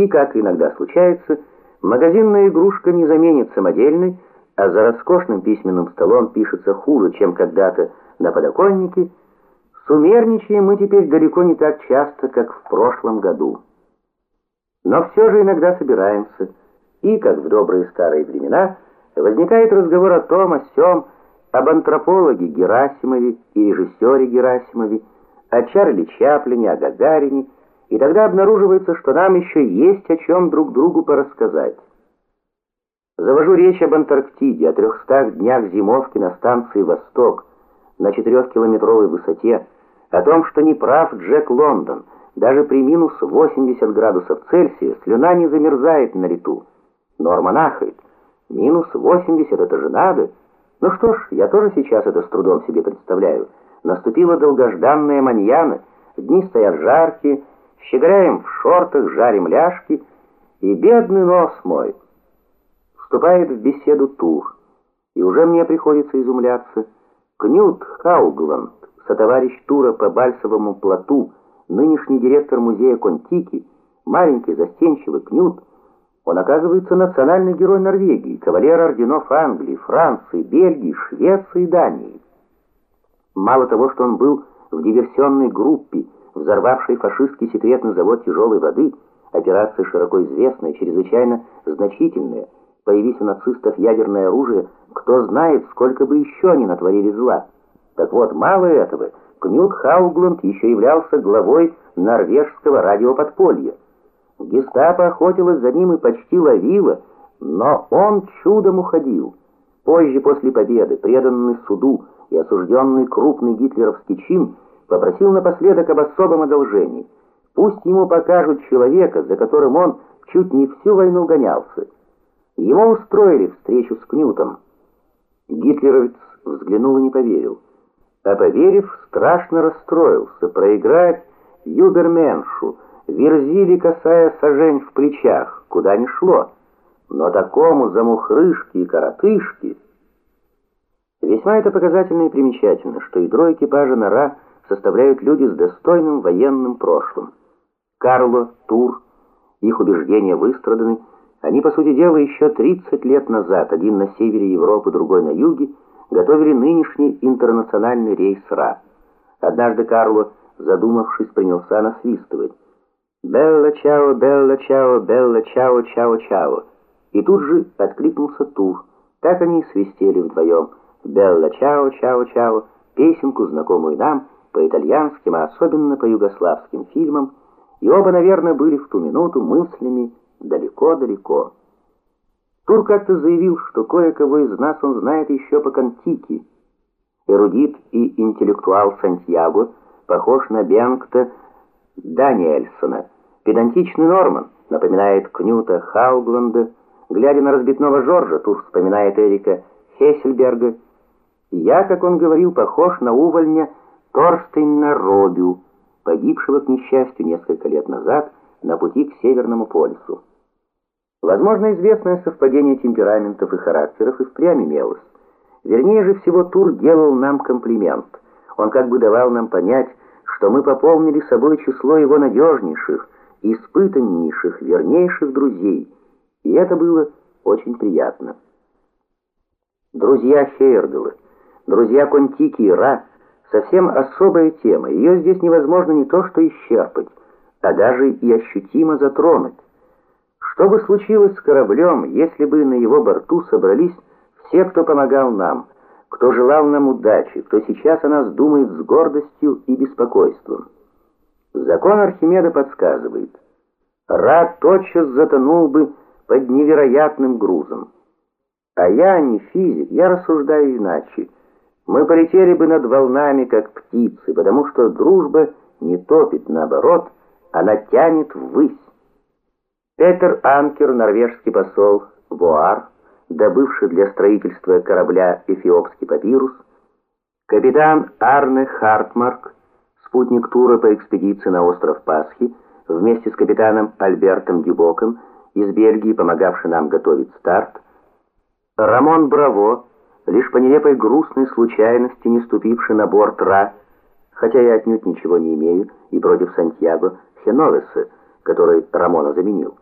И, как иногда случается, магазинная игрушка не заменит самодельной, а за роскошным письменным столом пишется хуже, чем когда-то на подоконнике, сумерничаем мы теперь далеко не так часто, как в прошлом году. Но все же иногда собираемся, и, как в добрые старые времена, возникает разговор о том, о сём, об антропологе Герасимове и режиссере Герасимове, о Чарли Чаплине, о Гагарине, и тогда обнаруживается, что нам еще есть о чем друг другу порассказать. Завожу речь об Антарктиде, о трехстах днях зимовки на станции «Восток», на четырехкилометровой высоте, о том, что не прав Джек Лондон, даже при минус 80 градусов Цельсия слюна не замерзает на лету. Норма нахает. Минус 80 это же надо. Ну что ж, я тоже сейчас это с трудом себе представляю. Наступила долгожданная маньяна, дни стоят жаркие, щеголяем в шортах, жарим ляжки, и бедный нос мой вступает в беседу Тур. И уже мне приходится изумляться. Кнют Хаугланд, сотоварищ Тура по Бальсовому плоту, нынешний директор музея Контики, маленький застенчивый Кнют, он оказывается национальный герой Норвегии, кавалер орденов Англии, Франции, Бельгии, Швеции и Дании. Мало того, что он был в диверсионной группе, взорвавшей фашистский секретный завод тяжелой воды, операция широко известная, чрезвычайно значительная, появись у нацистов ядерное оружие, кто знает, сколько бы еще они натворили зла. Так вот, мало этого, Кнют Хаугланд еще являлся главой норвежского радиоподполья. Гестапо охотилось за ним и почти ловило, но он чудом уходил. Позже, после победы, преданный суду и осужденный крупный гитлеровский чин, попросил напоследок об особом одолжении. Пусть ему покажут человека, за которым он чуть не всю войну гонялся. Ему устроили встречу с Кнютом. Гитлеровец взглянул и не поверил. А поверив, страшно расстроился. Проиграть Юберменшу, верзили касая сажень в плечах, куда ни шло. Но такому замухрышки и коротышки... Весьма это показательно и примечательно, что ядро экипажа Нора составляют люди с достойным военным прошлым. Карло, Тур, их убеждения выстраданы, они, по сути дела, еще 30 лет назад, один на севере Европы, другой на юге, готовили нынешний интернациональный рейс РА. Однажды Карло, задумавшись, принялся насвистывать. «Белла чао, белла чао, белла чао, чао, чао». И тут же откликнулся Тур. Так они свистели вдвоем. «Белла чао, чао, чао», песенку, знакомую нам, по итальянским, а особенно по югославским фильмам, и оба, наверное, были в ту минуту мыслями далеко-далеко. Тур как-то заявил, что кое-кого из нас он знает еще по Контики. Эрудит и интеллектуал Сантьяго похож на Бенгта Даниэльсона. Педантичный Норман напоминает Кнюта Хаугланда. Глядя на разбитного Жоржа, Тур вспоминает Эрика Хессельберга. Я, как он говорил, похож на увольня Торстейна Робю, погибшего, к несчастью, несколько лет назад на пути к Северному полюсу. Возможно, известное совпадение темпераментов и характеров и впрямь имелось. Вернее же всего, Тур делал нам комплимент. Он как бы давал нам понять, что мы пополнили собой число его надежнейших, испытаннейших, вернейших друзей. И это было очень приятно. Друзья Хейердела, друзья Контики и Ра — совсем особая тема. Ее здесь невозможно не то что исчерпать, а даже и ощутимо затронуть. Что бы случилось с кораблем, если бы на его борту собрались все, кто помогал нам, кто желал нам удачи, кто сейчас о нас думает с гордостью и беспокойством? Закон Архимеда подсказывает. Ра тотчас затонул бы под невероятным грузом. А я не физик, я рассуждаю иначе. Мы полетели бы над волнами, как птицы, потому что дружба не топит, наоборот, она тянет ввысь. Петер Анкер, норвежский посол Боар, добывший для строительства корабля эфиопский папирус, капитан Арне Хартмарк, спутник тура по экспедиции на остров Пасхи, вместе с капитаном Альбертом Дюбоком из Бельгии, помогавший нам готовить старт, Рамон Браво, лишь по нелепой грустной случайности не ступивший на борт Ра, хотя я отнюдь ничего не имею и против Сантьяго Хеновеса, который Рамона заменил.